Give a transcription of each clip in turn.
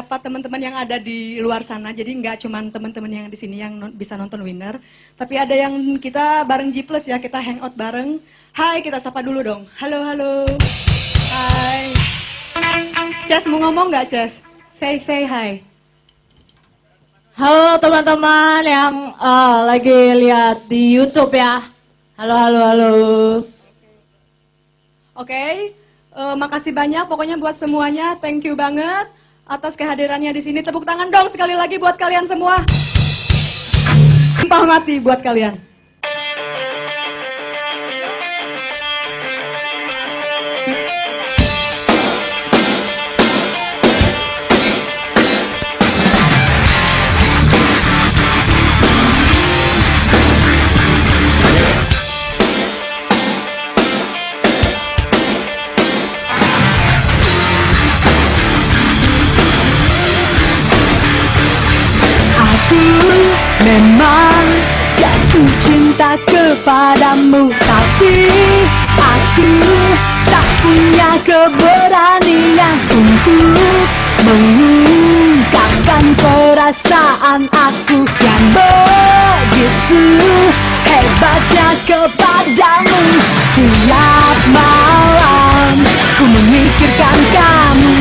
menyapa teman-teman yang ada di luar sana. Jadi nggak cuma teman-teman yang di sini yang non, bisa nonton winner, tapi ada yang kita bareng G Plus ya, kita hangout bareng. Hai, kita sapa dulu dong. Halo, halo. Hai. Ces mau ngomong nggak Ces? Say say hi. Halo teman-teman yang uh, lagi lihat di YouTube ya. Halo, halo, halo. Oke, okay. uh, eh, makasih banyak pokoknya buat semuanya. Thank you banget atas kehadirannya di sini. Tepuk tangan dong sekali lagi buat kalian semua. Sumpah mati buat kalian. Memang jatuh cinta kepadamu Tapi aku tak punya keberanian Untuk mengungkapkan perasaan aku. Yang begitu hebatnya kepadamu Tiap malam ku memikirkan kamu.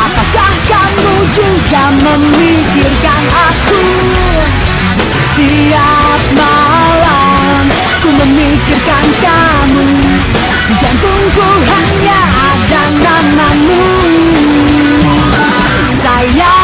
Apakah kamu juga memikirkan aku Tiap malam ku memikirkan kamu. Di jantungku hanya ada namamu. Sayang,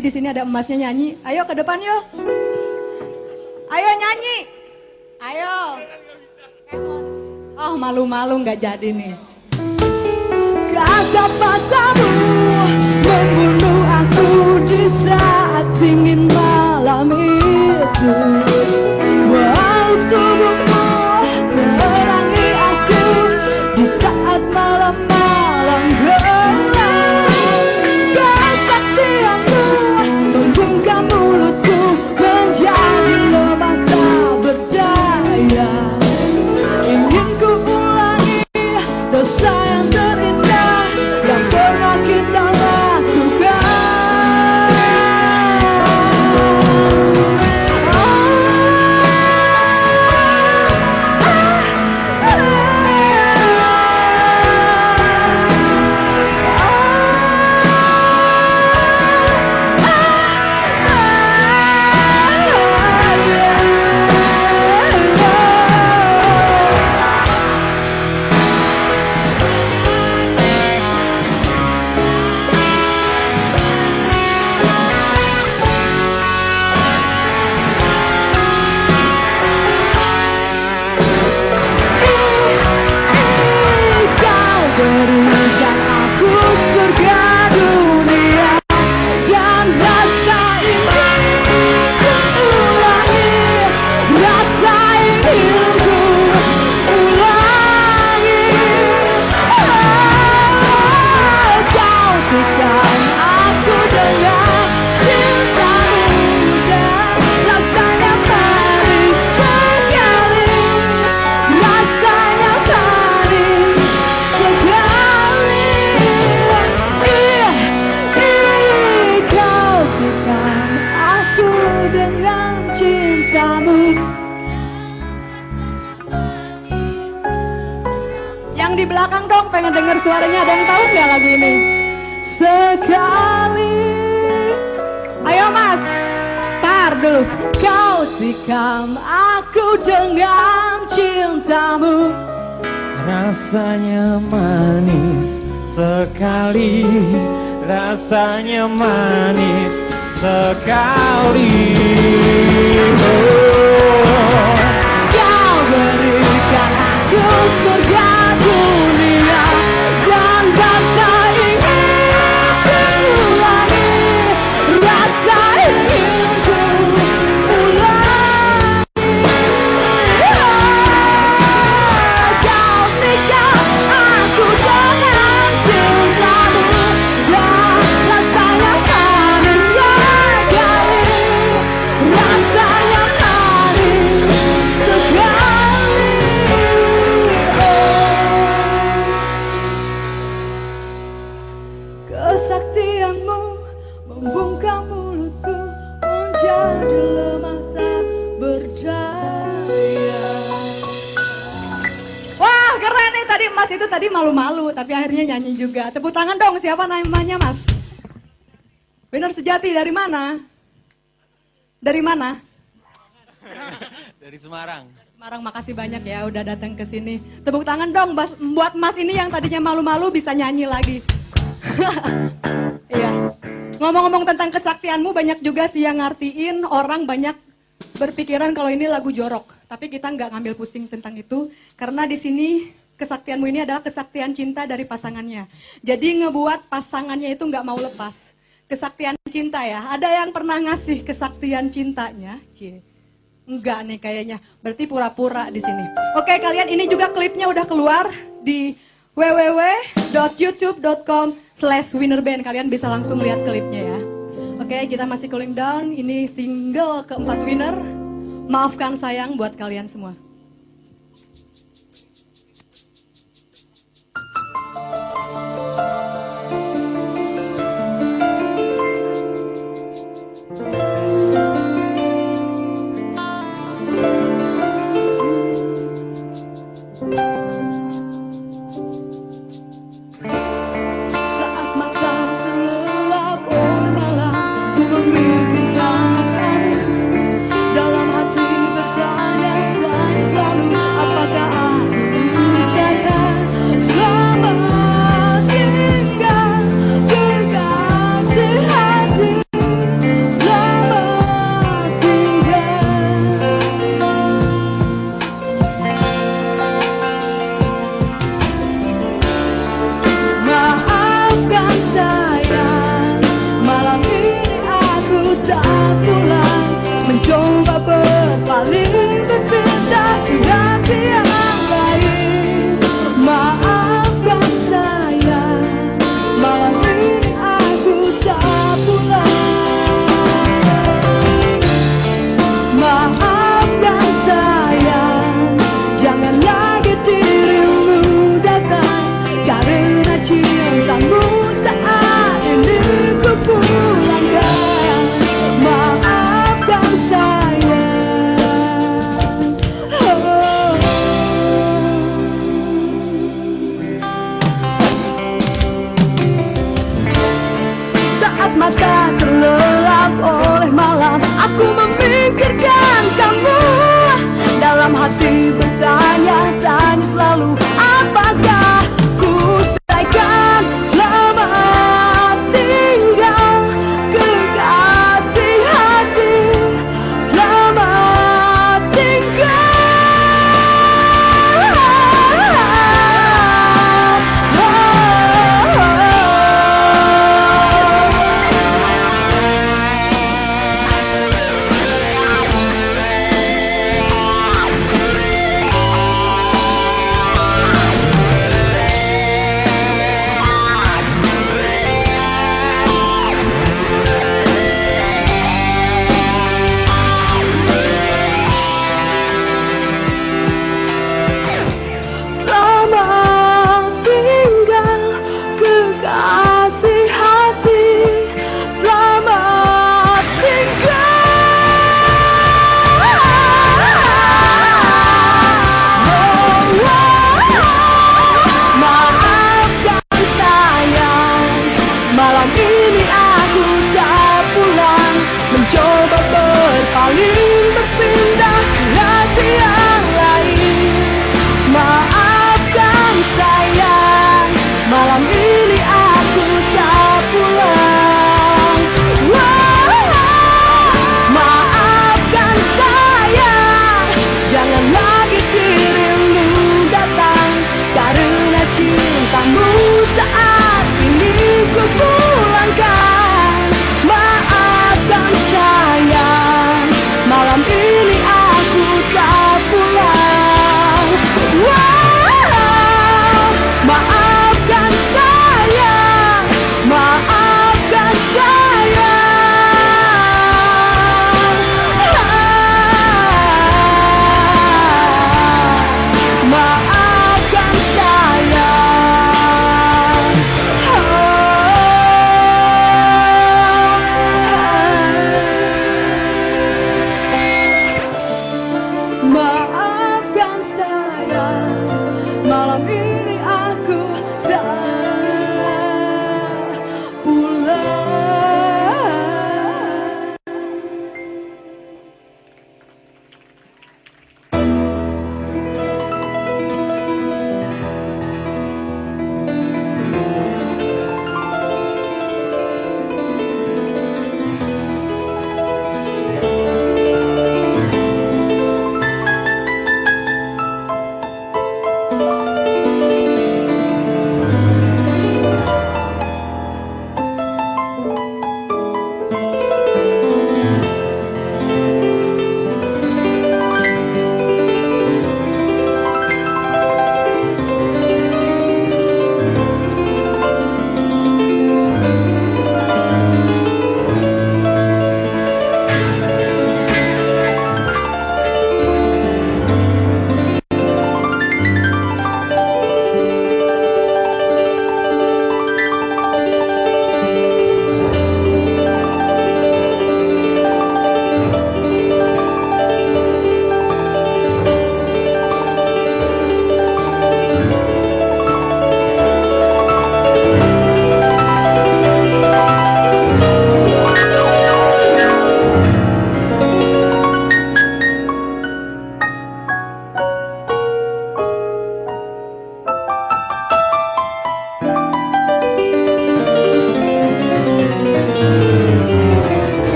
Tadi di sini ada emasnya nyanyi. Ayo ke depan yuk. Ayo nyanyi. Ayo. Eh, oh malu-malu nggak jadi nih. Kata batamu membunuh aku di saat dingin malam itu. yang di belakang dong pengen dengar suaranya ada yang tahu nggak lagu ini? Sekali. Ayo mas, tar dulu. Kau tikam aku dengan cintamu. Rasanya manis sekali. Rasanya manis sekali. Oh. Kau berikan aku surga. cool juga. Tepuk tangan dong, siapa namanya mas? Benar sejati, dari mana? Dari mana? Dari Semarang. Semarang, makasih banyak ya udah datang ke sini. Tepuk tangan dong mas buat mas ini yang tadinya malu-malu bisa nyanyi lagi. Iya. Ngomong-ngomong tentang kesaktianmu, banyak juga sih yang ngertiin orang banyak berpikiran kalau ini lagu jorok. Tapi kita nggak ngambil pusing tentang itu, karena di sini kesaktianmu ini adalah kesaktian cinta dari pasangannya. Jadi ngebuat pasangannya itu nggak mau lepas. Kesaktian cinta ya. Ada yang pernah ngasih kesaktian cintanya? Cie. Enggak nih kayaknya. Berarti pura-pura di sini. Oke, kalian ini juga klipnya udah keluar di www.youtube.com slash winnerband. Kalian bisa langsung lihat klipnya ya. Oke, kita masih cooling down. Ini single keempat winner. Maafkan sayang buat kalian semua.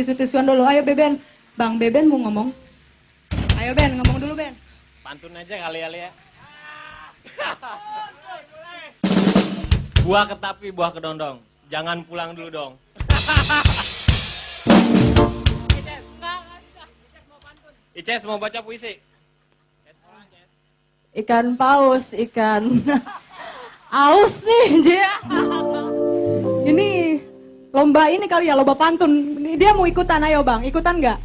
Tisu-tisuan dulu. Ayo Beben. Bang Beben mau ngomong. Ayo Ben, ngomong dulu Ben. Pantun aja kali kali ya. buah ketapi, buah kedondong. Jangan pulang dulu dong. Ices mau baca puisi. Ikan paus, ikan aus nih, dia. Ini lomba ini kali ya, lomba pantun. Ini Dia mau ikutan, ayo bang. Ikutan nggak?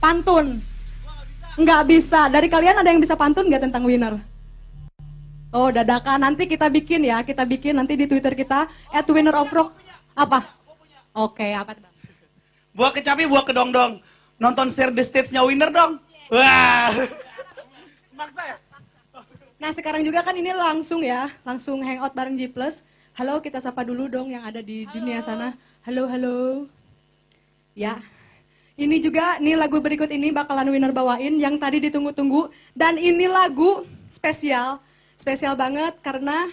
Pantun. Nggak bisa. Dari kalian ada yang bisa pantun nggak tentang winner? Oh, dadakan. Nanti kita bikin ya. Kita bikin nanti di Twitter kita. At winner of rock. Apa? Oke, apa tuh, Bang? Buah kecapi, buah kedong-dong. Nonton share the stage-nya winner dong. Wah. Maksa ya? Nah sekarang juga kan ini langsung ya, langsung hangout bareng G Plus. Halo kita sapa dulu dong yang ada di dunia sana. Halo halo. Ya, ini juga nih lagu berikut ini bakalan winner bawain yang tadi ditunggu-tunggu dan ini lagu spesial, spesial banget karena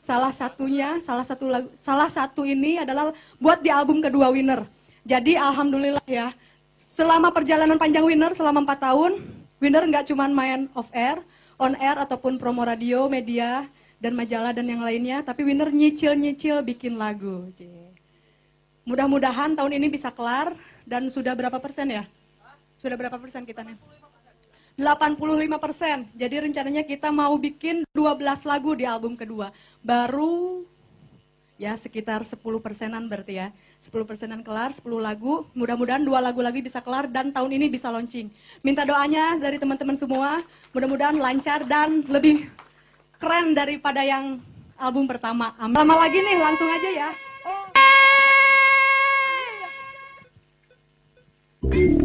salah satunya, salah satu lagu, salah satu ini adalah buat di album kedua winner. Jadi alhamdulillah ya, selama perjalanan panjang winner selama 4 tahun, winner nggak cuman main off air, on air ataupun promo radio, media dan majalah dan yang lainnya, tapi winner nyicil-nyicil bikin lagu. Mudah-mudahan tahun ini bisa kelar dan sudah berapa persen ya? Sudah berapa persen kita nih? 85 persen. Jadi rencananya kita mau bikin 12 lagu di album kedua. Baru ya sekitar 10 persenan berarti ya. 10 persenan kelar, 10 lagu. Mudah-mudahan dua lagu lagi bisa kelar dan tahun ini bisa launching. Minta doanya dari teman-teman semua. Mudah-mudahan lancar dan lebih keren daripada yang album pertama. Amin. Lama lagi nih, langsung aja ya. Mari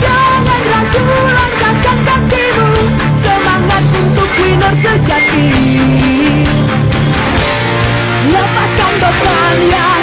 Jangan ragu Semangat untuk winner sejati. Lepaskan beban yang